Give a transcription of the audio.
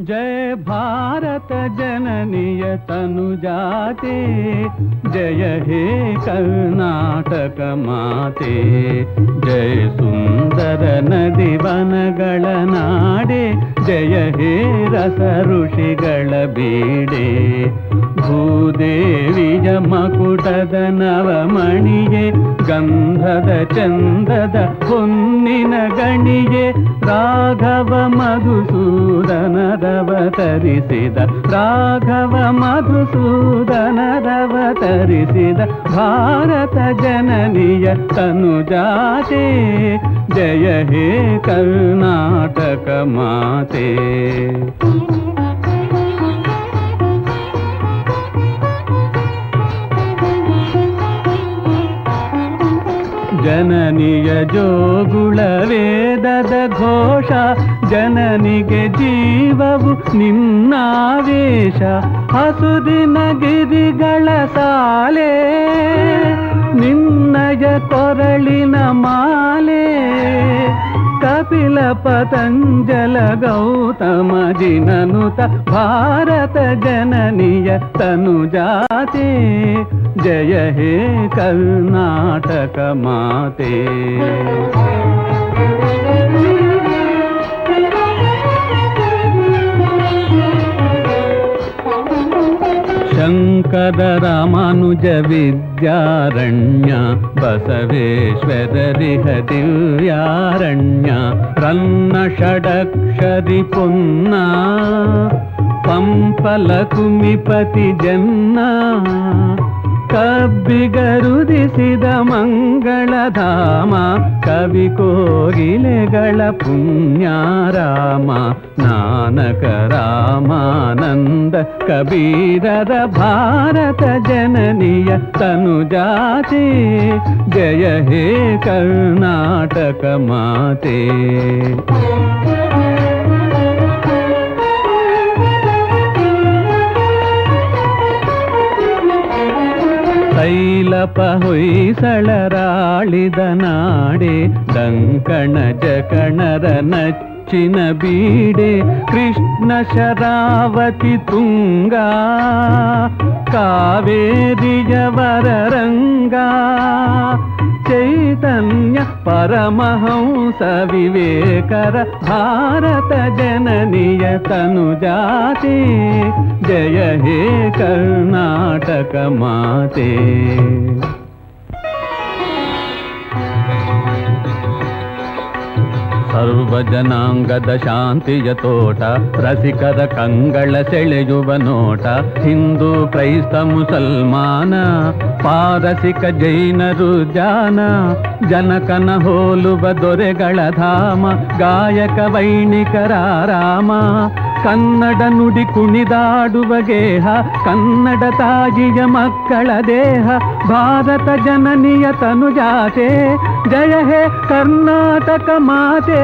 जय भारत जननिय तनुजाति जय हे कर्णाटक माते जय सुन्दर नदिवनगळ नाडे जय हे रस ऋषिगळ बीडे भूदेवी ಮಕುಟದ ನವಮಣಿಯೇ ಗಂಧದ ಚಂದದ ಹೊನ್ನಿನ ಗಣಿಯೇ ರಾಘವ ಮಧುಸೂದನದವತರಿಸಿದ ರಾಘವ ಮಧುಸೂದನದವತರಿಸಿದ ಭಾರತ ಜನನಿಯ ತನುಜಾತೆ ಜಯ ಹೇ ಕರ್ನಾಟಕ ಮಾತೆ ಜನನಿಯ ಜೋಗುಳ ವೇದದ ಘೋಷ, ಜನನಿಗೆ ಜೀವವು ನಿನ್ನಾವೇಶ. ಹಸುದಿನ ಗಿರಿಗಳ ಸಾಲೆ, ನಿನ್ನಯ ಕೊರಳಿನ ಮಾಲೆ. ಕಪಿಲ ಪತಂಜಲ ಗೌತಮ ಜಿನನುತ, ಭಾರತ ಜನನಿಯ ತನುಜಾತೆ. जय हे कल् नाटकमाते शङ्कदरामानुजविद्यारण्य बसवेश्वर लिहदिव्यारण्य त्रिपुन्ना पम्पलकुमिपतिजन्ना। ಷಡಕ್ಷರಿ ಪುನ್ನ ಪಂಪಲ ಕುಮಿಪತಿ ಜನ್ನ ಕಬ್ಬಿಗರುದಿಸಿದ ಮಂಗಳಧಾಮ ಕವಿ ಕೋಗಿಲೆಗಳ ಪುಣ್ಯಾರಾಮ ನಾನಕ ರಾಮಾನಂದ ಕಬೀರರ ಭಾರತ ಜನನಿಯ ತನುಜಾತೆ ಜಯ ಹೇ ಕರ್ನಾಟಕ ಮಾತೆ ತೈಲಪ ಹೊಯ್ಸಳರಾಳಿದ ನಾಡೆ ಡಂಕಣ ಜಕಣರ ನಚ್ಚಿನ ಬೀಡೆ ಕೃಷ್ಣ ಶರಾವತಿ ತುಂಗ ಕಾವೇರಿಯವರ ರಂಗ चैतन्य परमहंस विवेकर भारत जननीय तनुजाते। जय हे कर्णाटक माते। ಸರ್ವ ಜನಾಂಗದ ಶಾಂತಿಯ ತೋಟ ರಸಿಕರ ಕಂಗಳ ಸೆಳೆಯುವ ನೋಟ ಹಿಂದೂ ಕ್ರೈಸ್ತ ಮುಸಲ್ಮಾನ ಪಾರಸಿಕ ಜೈನರು ಜಾನ ಜನಕನ ಹೋಲುವ ದೊರೆಗಳ ಧಾಮ ಗಾಯಕ ವೈಣಿಕರ ರಾಮ ಕನ್ನಡ ನುಡಿ ಕುಣಿದಾಡುವ ಗೇಹ, ಕನ್ನಡ ತಾಯಿಯ ಮಕ್ಕಳ ದೇಹ, ಭಾರತ ಜನನಿಯ ತನುಜಾತೆ, ಜಯ ಹೇ ಕರ್ನಾಟಕ ಮಾತೆ.